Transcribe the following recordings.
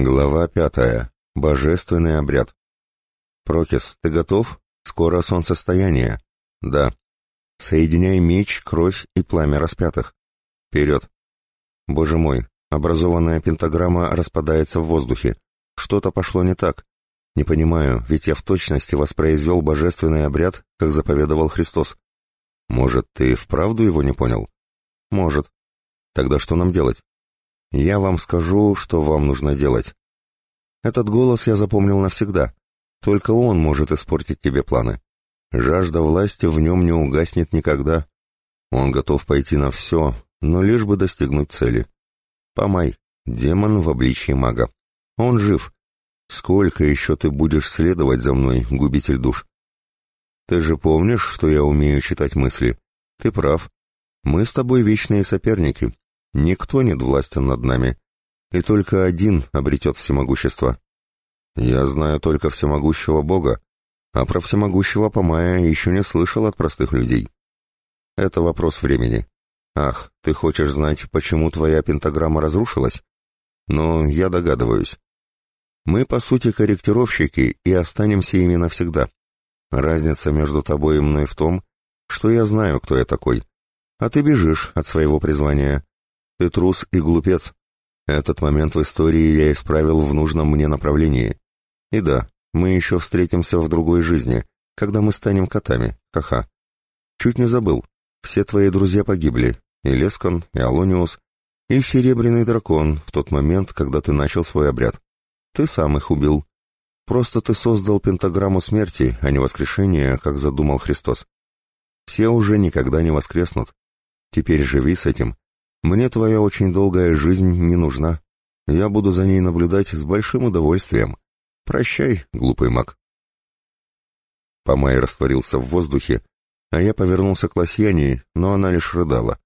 Глава пятая. Божественный обряд. Прокис, ты готов? Скоро солнцестояние. Да. Соединяй меч, кровь и пламя распятых. Вперед. Боже мой, образованная пентаграмма распадается в воздухе. Что-то пошло не так. Не понимаю, ведь я в точности воспроизвел божественный обряд, как заповедовал Христос. Может, ты вправду его не понял? Может. Тогда что нам делать? Я вам скажу, что вам нужно делать. Этот голос я запомнил навсегда. Только он может испортить тебе планы. Жажда власти в нем не угаснет никогда. Он готов пойти на все, но лишь бы достигнуть цели. Помай, демон в обличье мага. Он жив. Сколько еще ты будешь следовать за мной, губитель душ? Ты же помнишь, что я умею читать мысли? Ты прав. Мы с тобой вечные соперники, Никто нет властен над нами, и только один обретет всемогущество. Я знаю только всемогущего Бога, а про всемогущего Помая еще не слышал от простых людей. Это вопрос времени. Ах, ты хочешь знать, почему твоя пентаграмма разрушилась? Но я догадываюсь. Мы, по сути, корректировщики и останемся ими навсегда. Разница между тобой и мной в том, что я знаю, кто я такой, а ты бежишь от своего призвания. Ты трус и глупец. Этот момент в истории я исправил в нужном мне направлении. И да, мы еще встретимся в другой жизни, когда мы станем котами, ха-ха. Чуть не забыл. Все твои друзья погибли. И Лескон, и Алониус, и Серебряный Дракон в тот момент, когда ты начал свой обряд. Ты сам их убил. Просто ты создал пентаграмму смерти, а не воскрешения, как задумал Христос. Все уже никогда не воскреснут. Теперь живи с этим мне твоя очень долгая жизнь не нужна. Я буду за ней наблюдать с большим удовольствием. Прощай, глупый маг. Помай растворился в воздухе, а я повернулся к Лосьяне, но она лишь рыдала.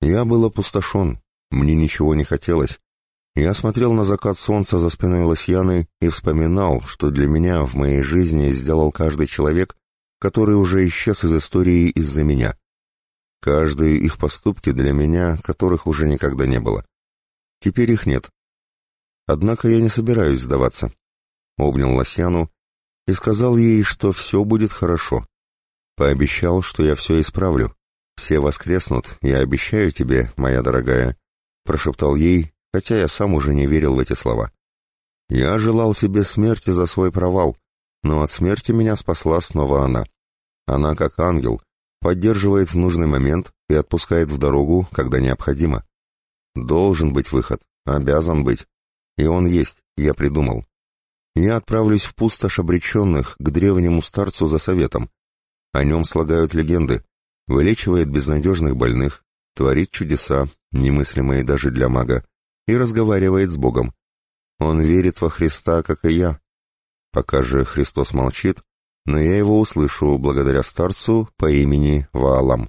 Я был опустошен, мне ничего не хотелось. Я смотрел на закат солнца за спиной Лосьяны и вспоминал, что для меня в моей жизни сделал каждый человек, который уже исчез из истории из-за меня. Каждые их поступки для меня, которых уже никогда не было. Теперь их нет. Однако я не собираюсь сдаваться. Обнял Лосьяну и сказал ей, что все будет хорошо. Пообещал, что я все исправлю. Все воскреснут, я обещаю тебе, моя дорогая, прошептал ей, хотя я сам уже не верил в эти слова. Я желал себе смерти за свой провал, но от смерти меня спасла снова она. Она как ангел, поддерживает в нужный момент и отпускает в дорогу, когда необходимо. Должен быть выход, обязан быть. И он есть, я придумал. Я отправлюсь в пустошь обреченных к древнему старцу за советом. О нем слагают легенды. Вылечивает безнадежных больных, творит чудеса, немыслимые даже для мага, и разговаривает с Богом. Он верит во Христа, как и я. Пока же Христос молчит, но я его услышу благодаря старцу по имени Ваалам.